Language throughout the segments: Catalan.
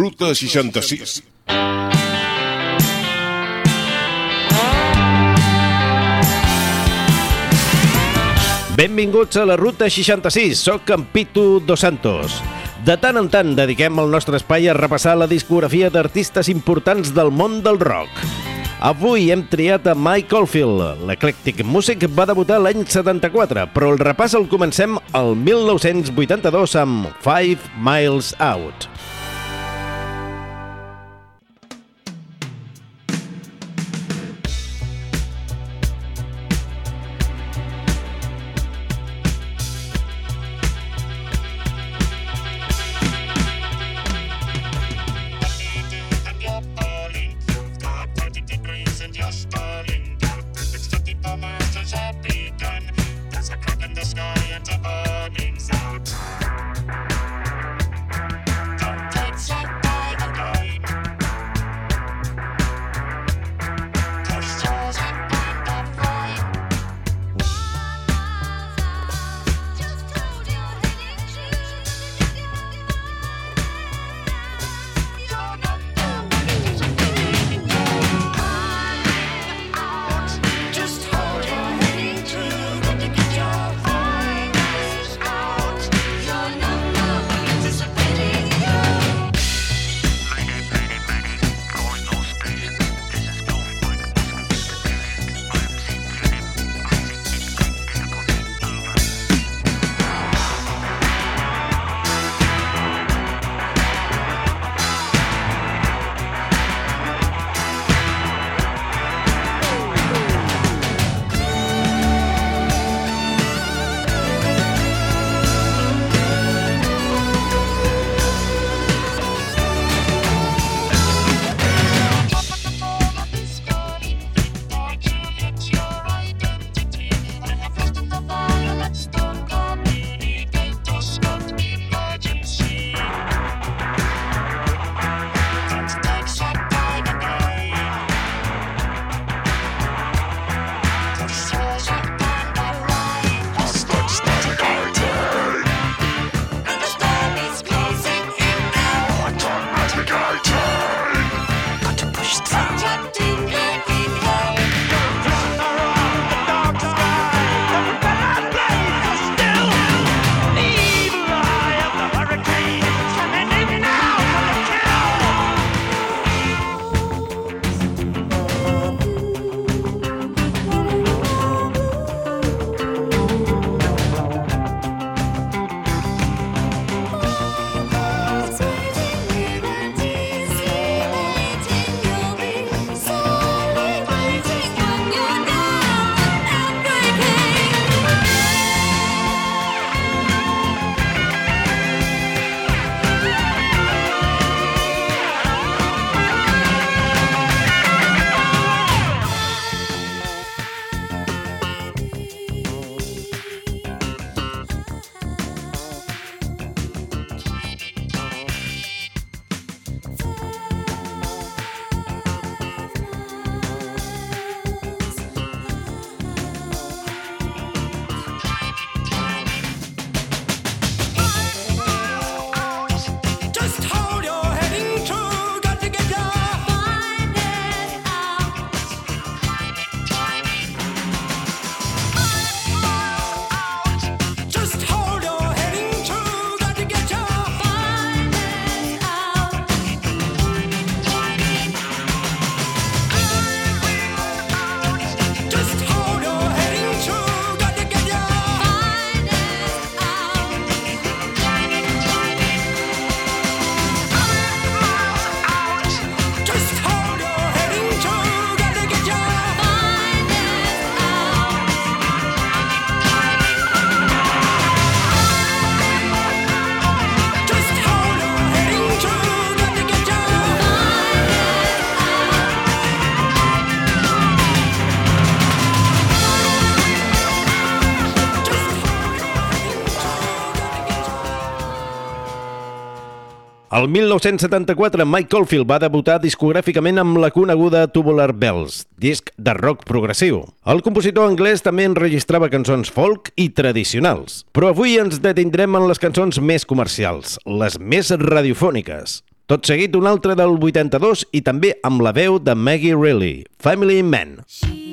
Ruta 66. Benvinguts a la Ruta 66, soc en Pitu Dos Santos. De tant en tant dediquem el nostre espai a repassar la discografia d'artistes importants del món del rock. Avui hem triat a Mike Oldfield. L'eclèctic músic va debutar l'any 74, però el repàs el comencem al 1982 amb Five Miles Out. El 1974, Mike Caulfield va debutar discogràficament amb la coneguda Tubular Bells, disc de rock progressiu. El compositor anglès també enregistrava cançons folk i tradicionals, però avui ens detindrem en les cançons més comercials, les més radiofòniques. Tot seguit, un altre del 82 i també amb la veu de Maggie Reilly, Family Man. She...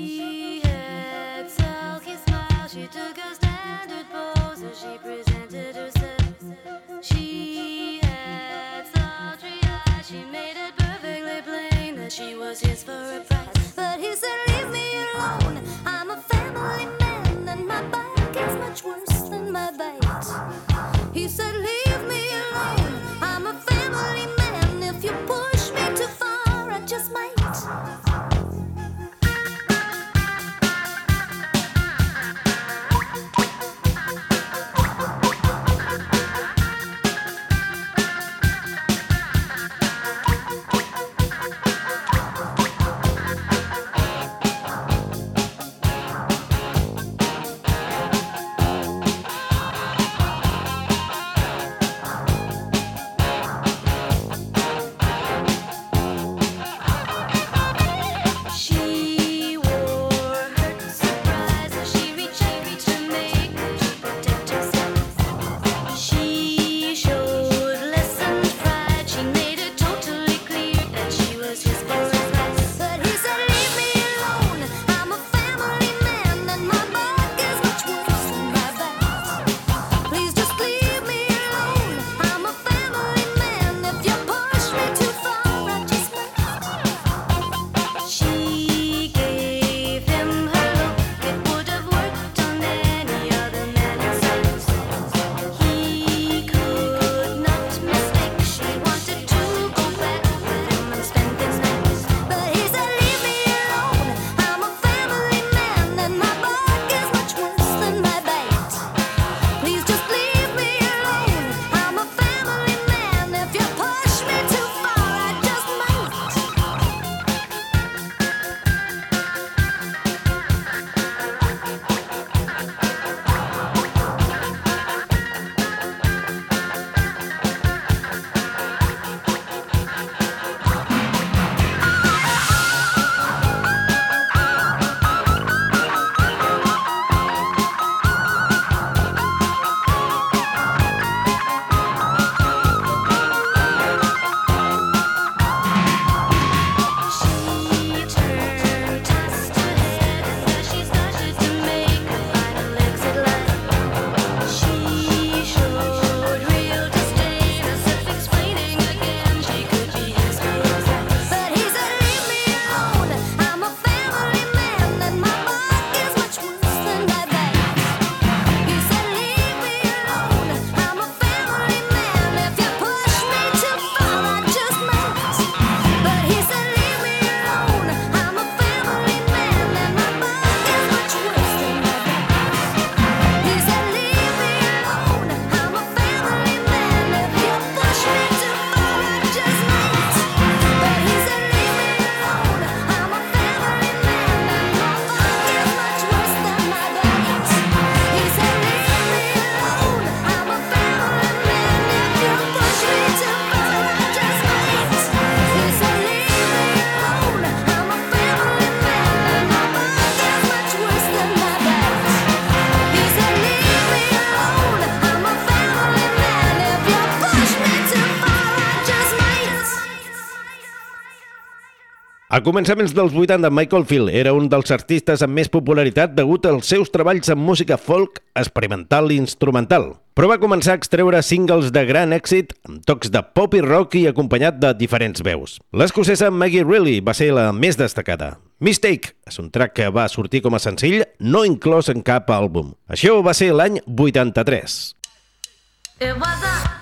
A començaments dels 80, Michael Field era un dels artistes amb més popularitat degut als seus treballs en música folk, experimental i instrumental. Però va començar a extreure singles de gran èxit amb tocs de pop i rock i acompanyat de diferents veus. L'escocesa Maggie Reilly va ser la més destacada. Mistake és un track que va sortir com a senzill, no inclòs en cap àlbum. Això va ser l'any 83. It was a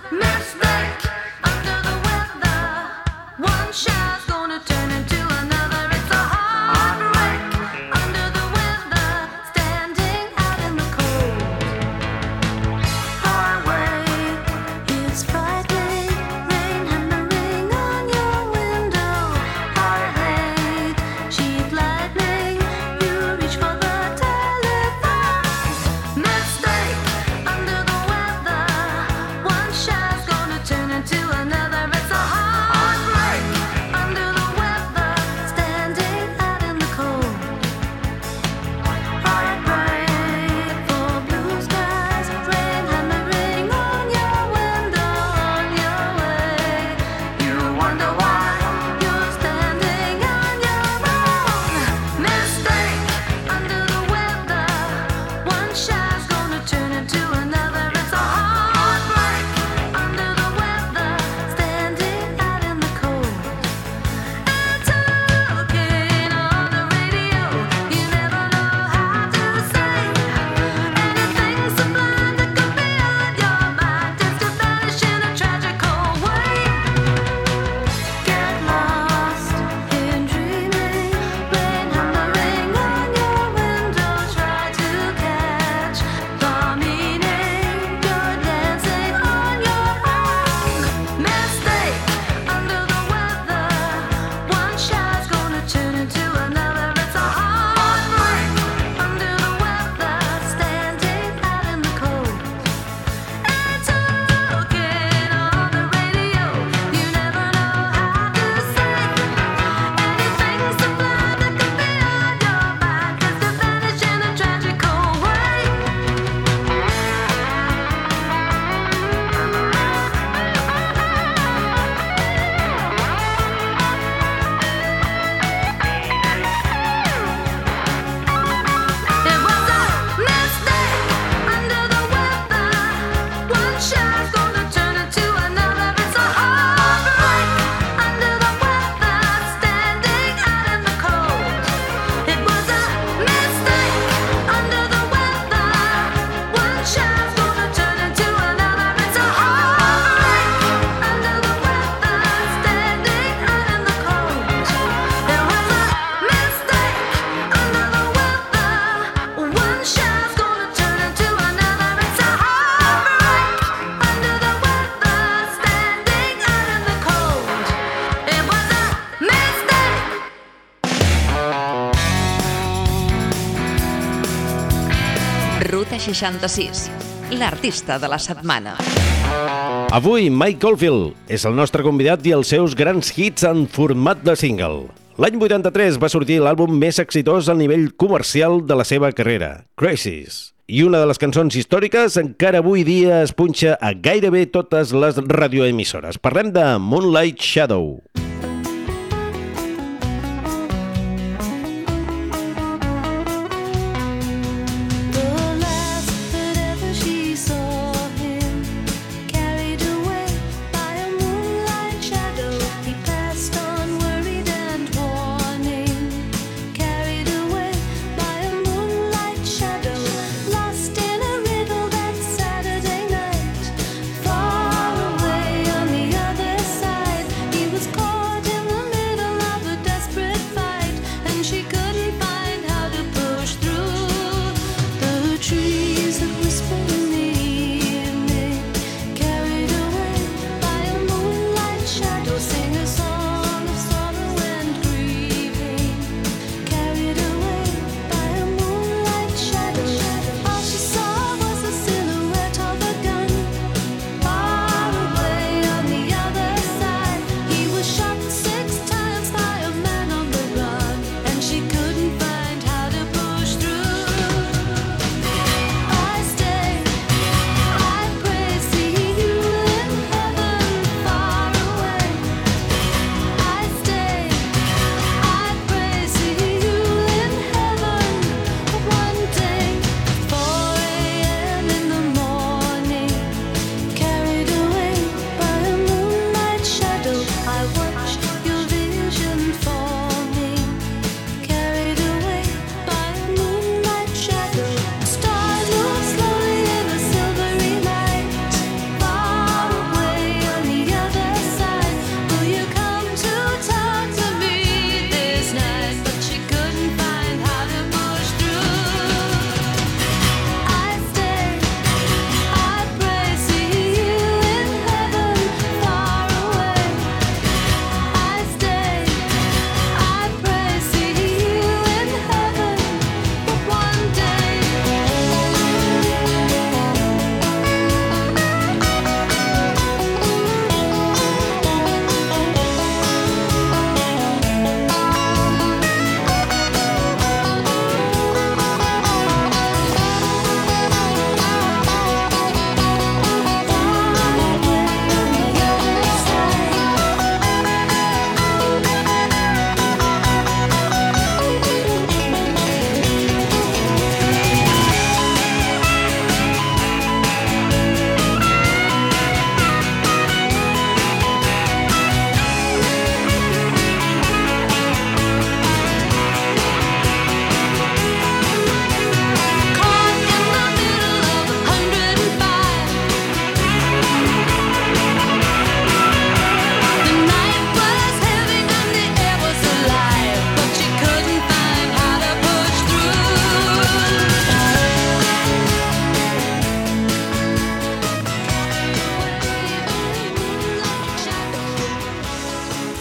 66, l'artista de la setmana. Avui, Mike Caulfield és el nostre convidat i els seus grans hits en format de single. L'any 83 va sortir l'àlbum més exitós a nivell comercial de la seva carrera, Crisis. I una de les cançons històriques encara avui dia es punxa a gairebé totes les radioemissores. Parlem de Moonlight Shadow.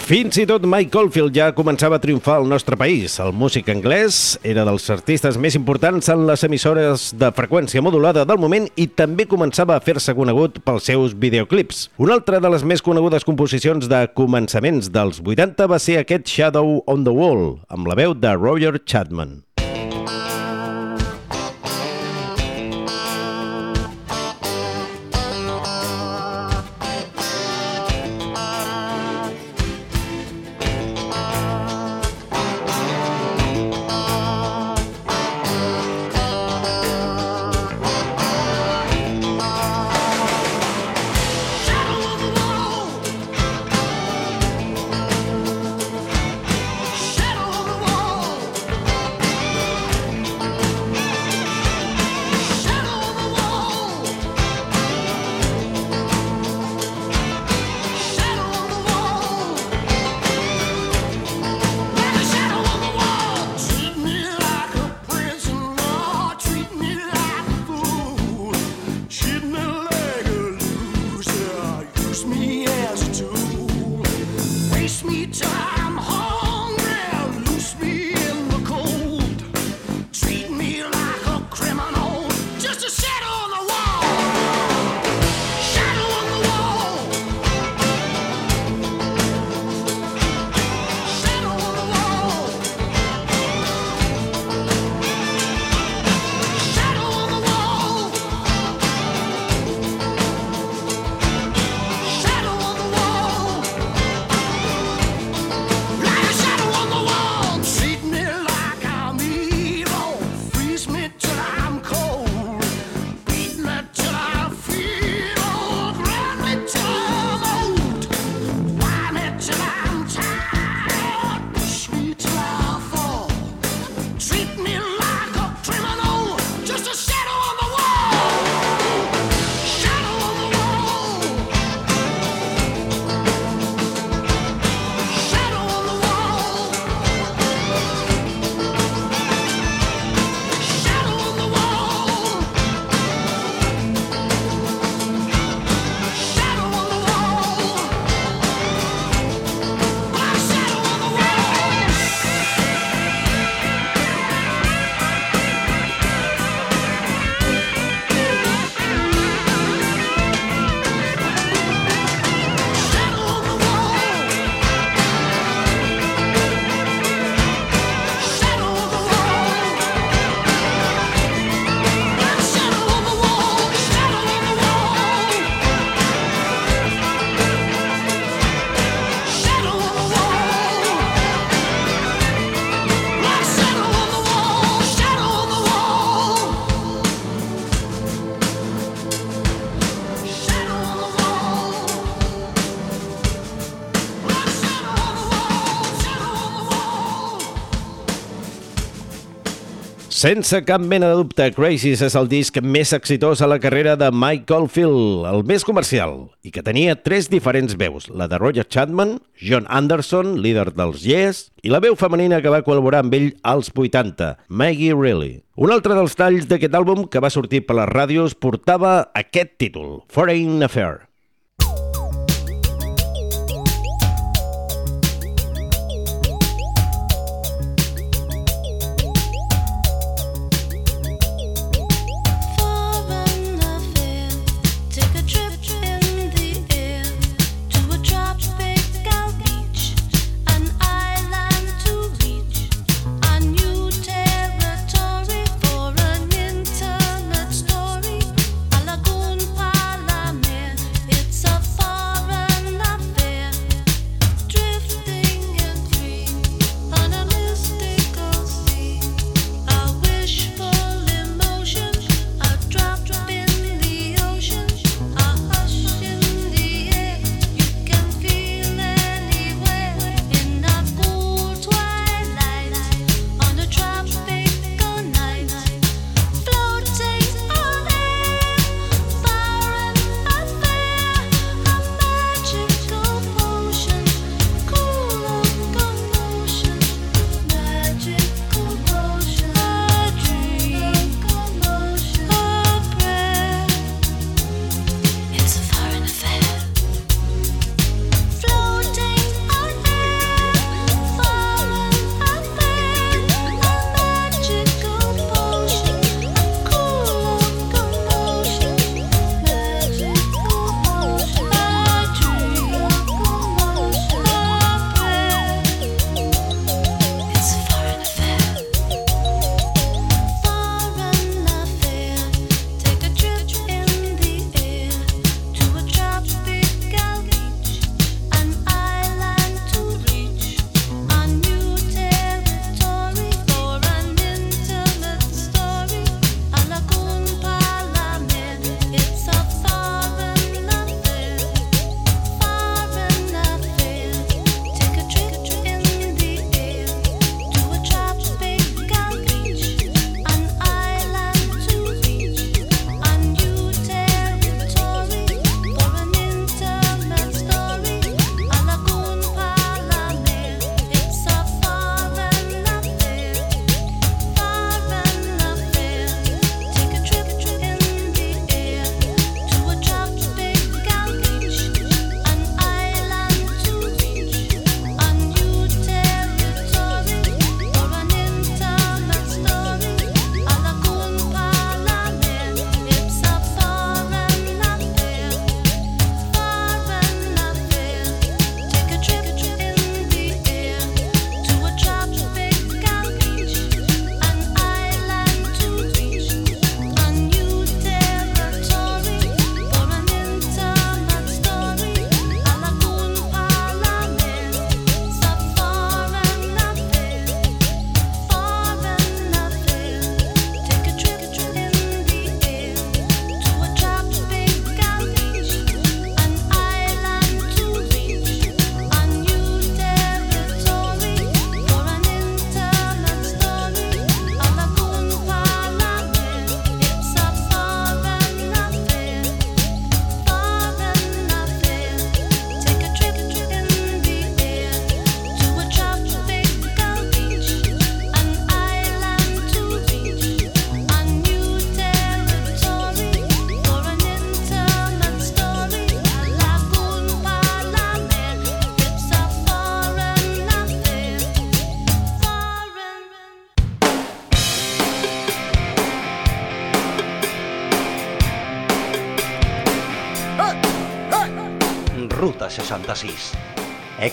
Fins i tot Mike Caulfield ja començava a triomfar al nostre país. El músic anglès era dels artistes més importants en les emissores de freqüència modulada del moment i també començava a fer-se conegut pels seus videoclips. Una altra de les més conegudes composicions de començaments dels 80 va ser aquest Shadow on the Wall, amb la veu de Roger Chapman. Sense cap mena de dubte, Crisis és el disc més exitós a la carrera de Michael Field, el més comercial, i que tenia tres diferents veus, la de Roger Chapman, John Anderson, líder dels Yes, i la veu femenina que va col·laborar amb ell als 80, Maggie Reilly. Un altre dels talls d'aquest àlbum que va sortir per les ràdios portava aquest títol, Foreign Affair.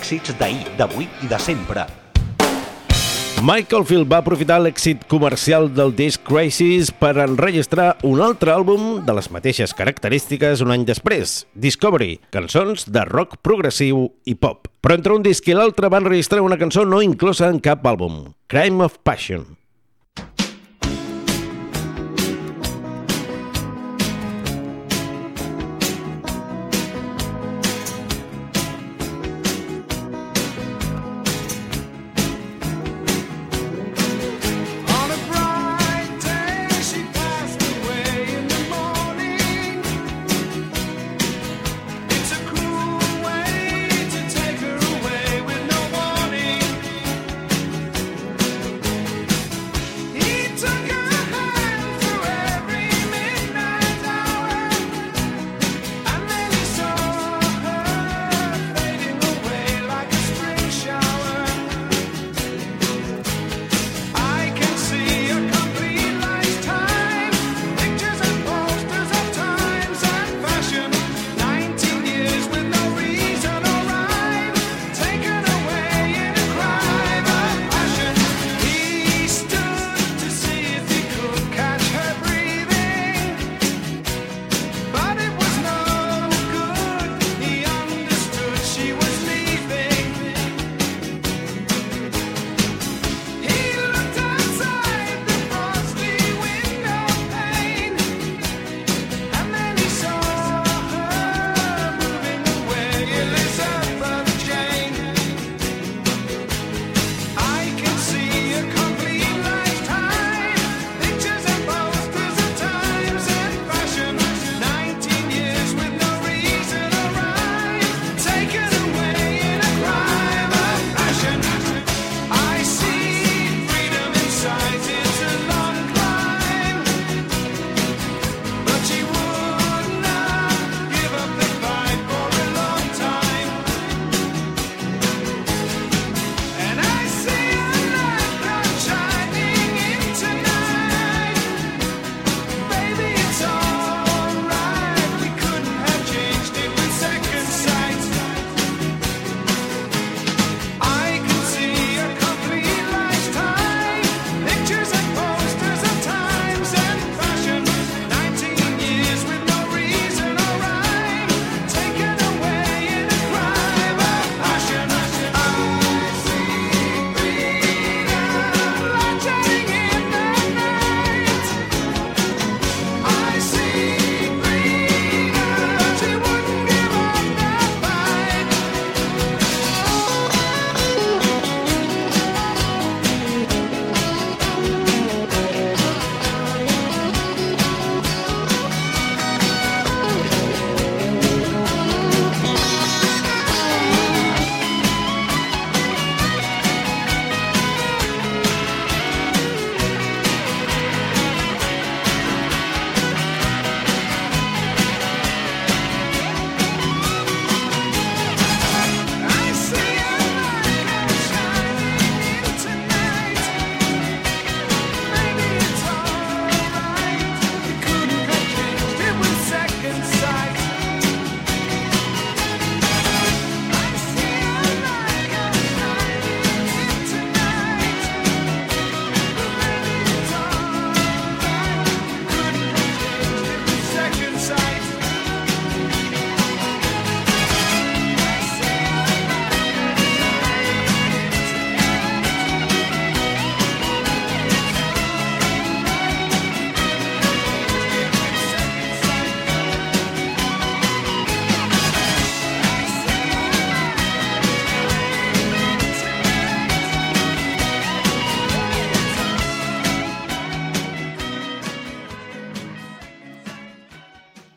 èxits d'ahir, d'avui i de sempre. Michael Field va aprofitar l'èxit comercial del disc Crisis per enregistrar un altre àlbum de les mateixes característiques un any després, Discovery, cançons de rock progressiu i pop. Però entre un disc i l'altre van registrar una cançó no inclosa en cap àlbum, Crime of Passion,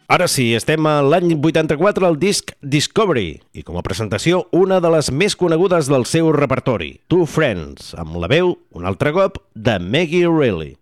Ara sí, estem a l'any 84 al disc Discovery i com a presentació una de les més conegudes del seu repertori, Two Friends, amb la veu, un altre cop, de Maggie Reilly.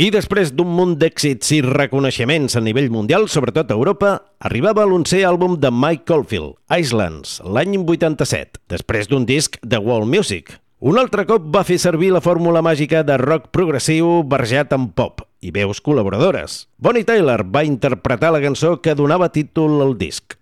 I després d'un munt d'èxits i reconeixements a nivell mundial, sobretot a Europa, arribava l'onquè àlbum de Mike Caulfield, Islands, l'any 87, després d'un disc de World Music. Un altre cop va fer servir la fórmula màgica de rock progressiu barjat amb pop i veus col·laboradores. Bonnie Tyler va interpretar la cançó que donava títol al disc.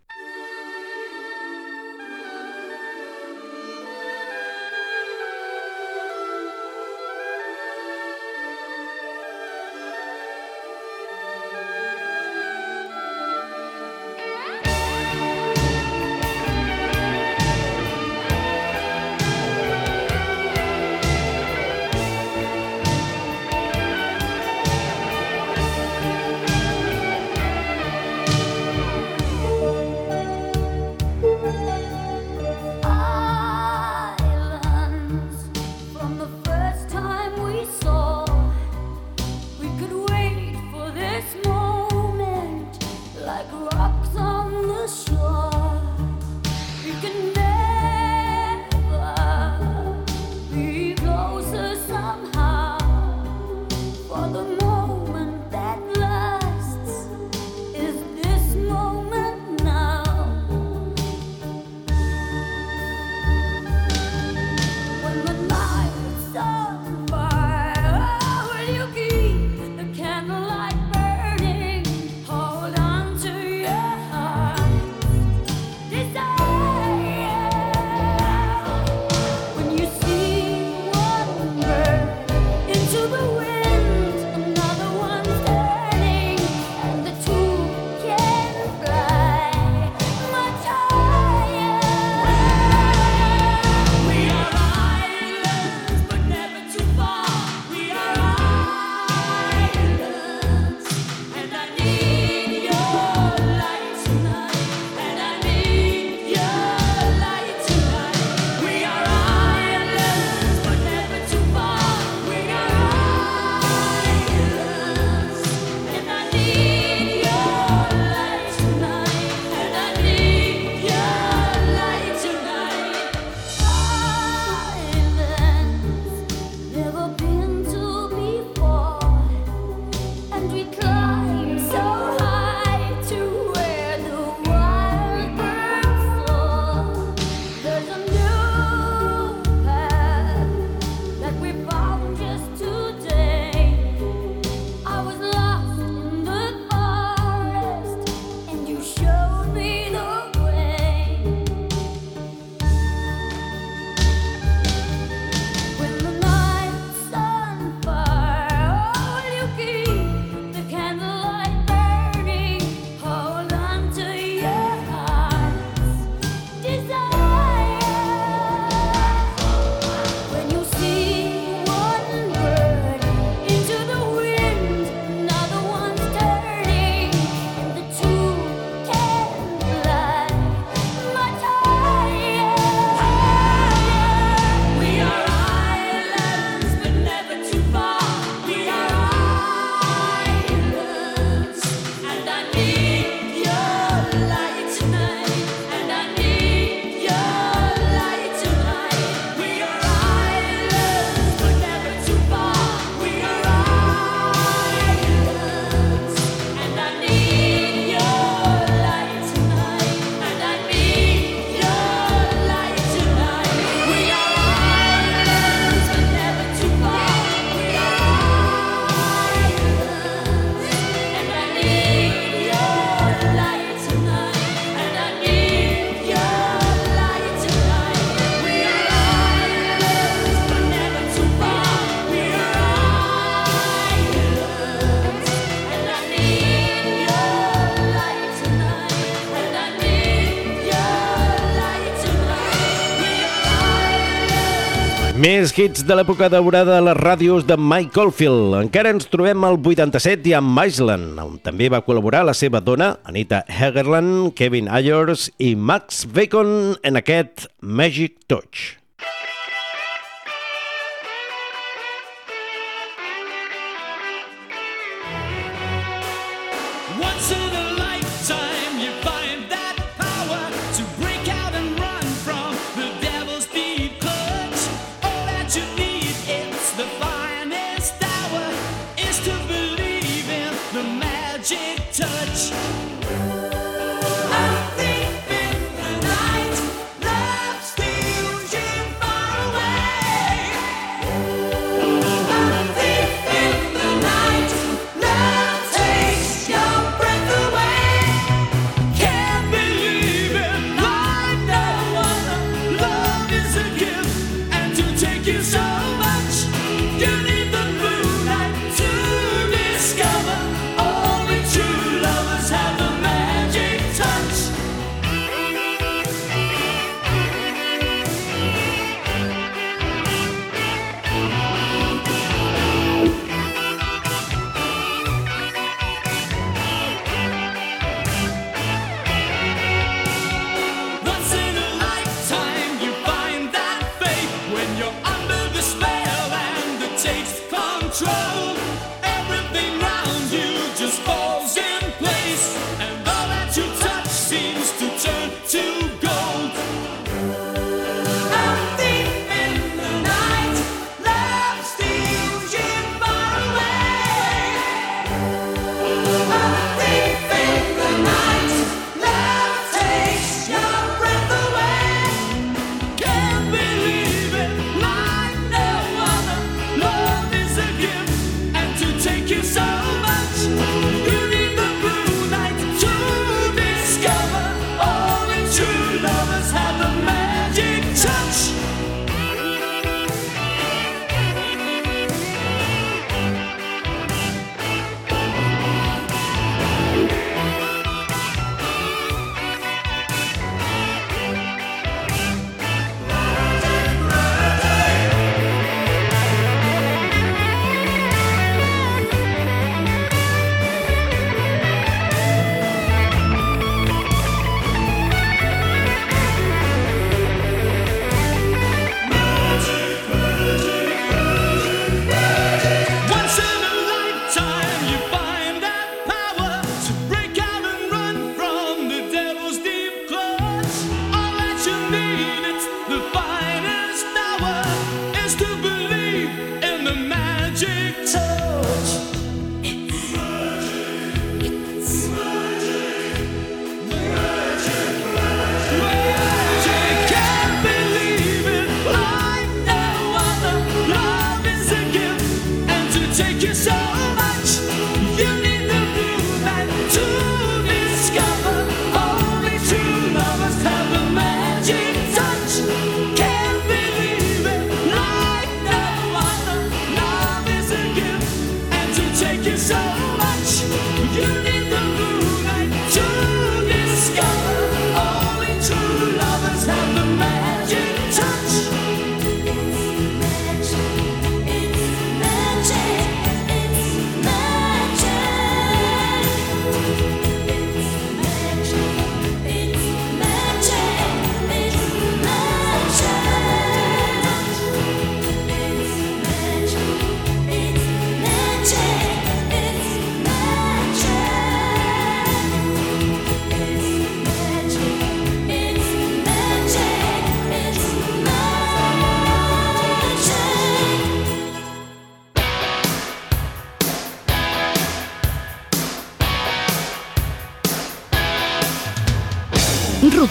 hits de l'època daurada a les ràdios de Mike Caulfield. Encara ens trobem al 87 i amb Island, on també va col·laborar la seva dona, Anita Hegerland, Kevin Ayers i Max Bacon en aquest Magic Touch.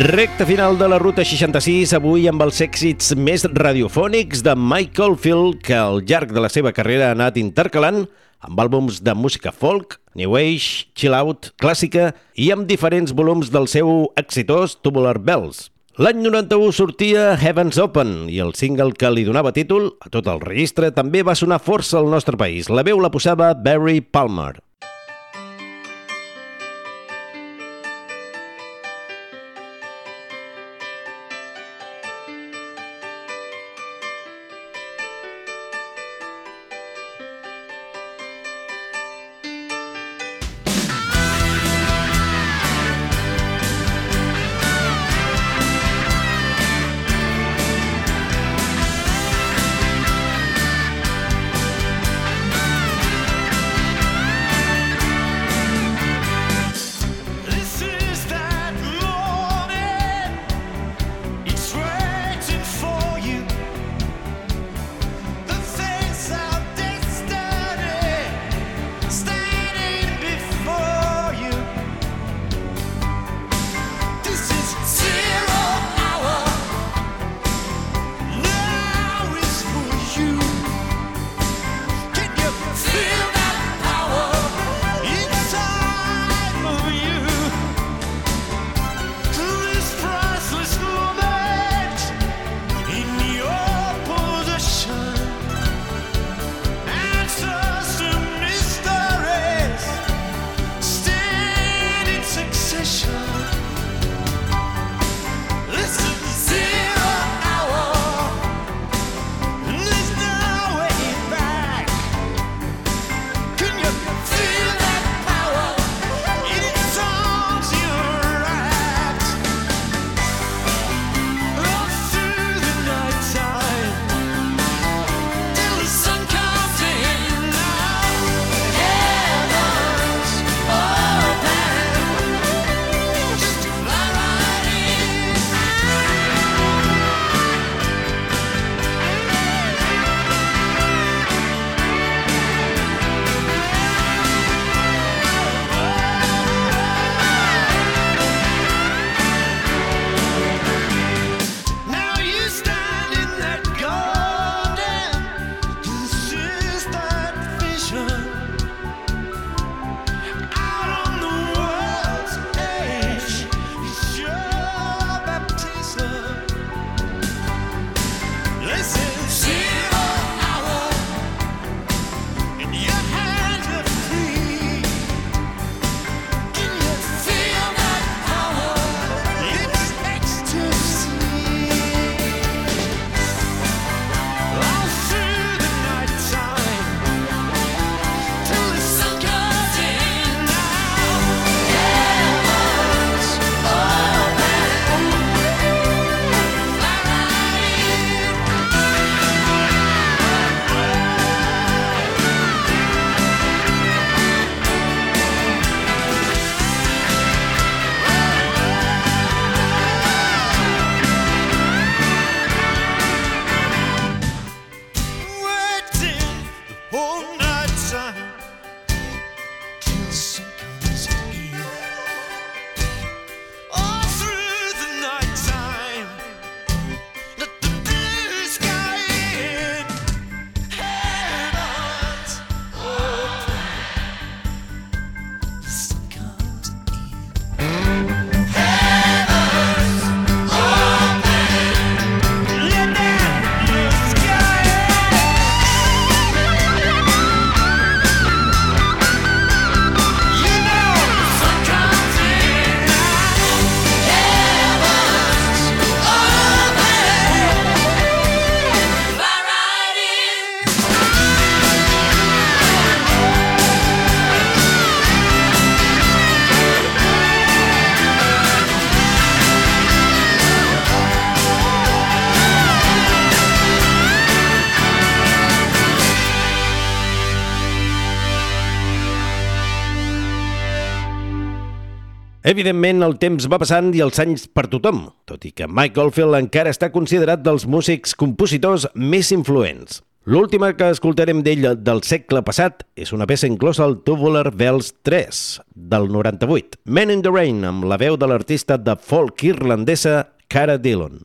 Recte final de la Ruta 66, avui amb els èxits més radiofònics de Michael Field, que al llarg de la seva carrera ha anat intercalant amb àlbums de música folk, new age, chill out, clàssica i amb diferents volums del seu exitós Tubular Bells. L'any 91 sortia Heavens Open i el single que li donava títol a tot el registre també va sonar força al nostre país. La veu la posava Barry Palmer. Evidentment, el temps va passant i els anys per tothom, tot i que Mike Oldfield encara està considerat dels músics compositors més influents. L'última que escoltarem d'ell del segle passat és una peça inclosa al Tubular Bells 3, del 98, Men in the Rain, amb la veu de l'artista de folk irlandesa Cara Dillon.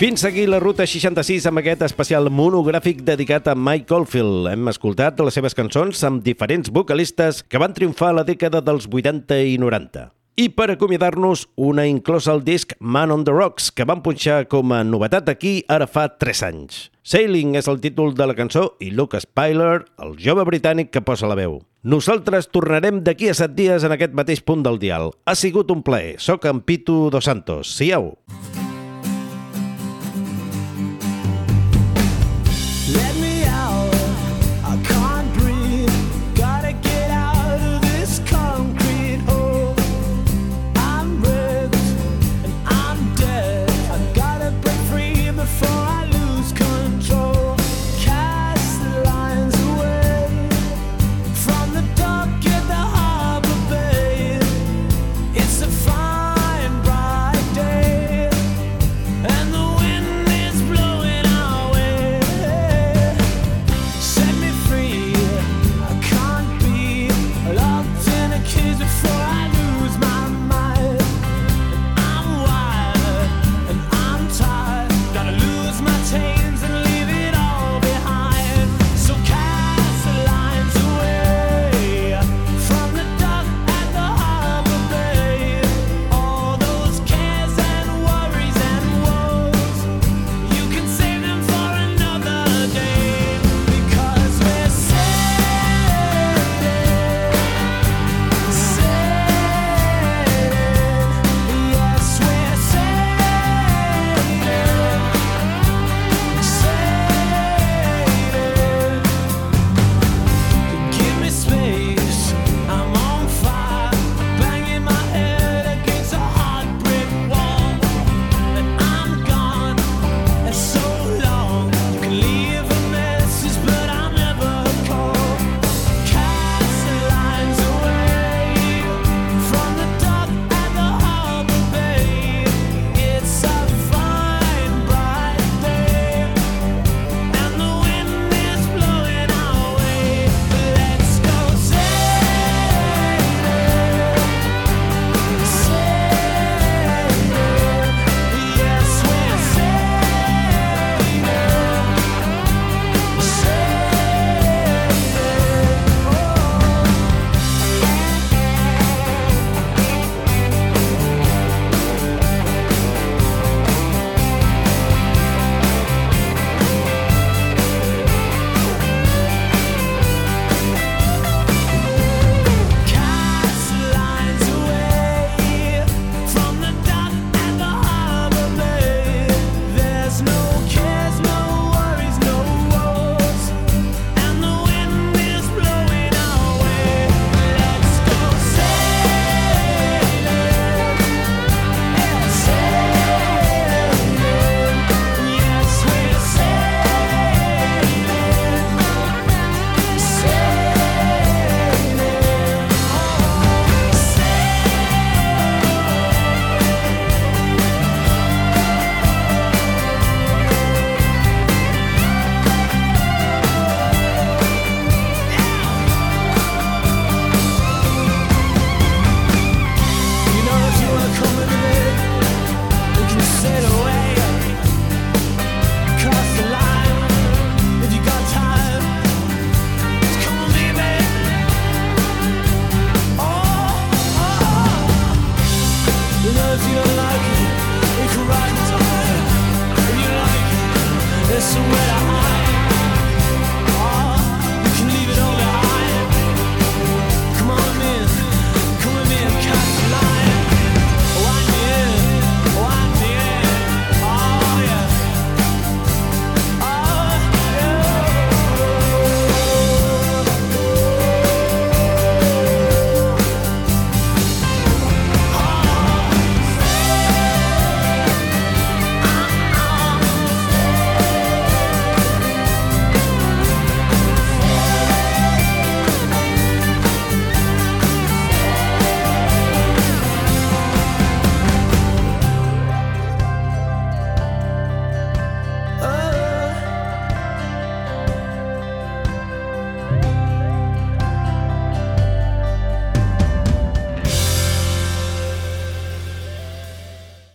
Fins aquí la Ruta 66 amb aquest especial monogràfic dedicat a Mike Caulfield. Hem escoltat les seves cançons amb diferents vocalistes que van triomfar a la dècada dels 80 i 90. I per acomiadar-nos, una inclosa al disc Man on the Rocks, que van punxar com a novetat aquí ara fa 3 anys. Sailing és el títol de la cançó i Lucas Pyler, el jove britànic que posa la veu. Nosaltres tornarem d'aquí a 7 dies en aquest mateix punt del dial. Ha sigut un plaer. Soc en Pitu Dos Santos. Siau! Sí,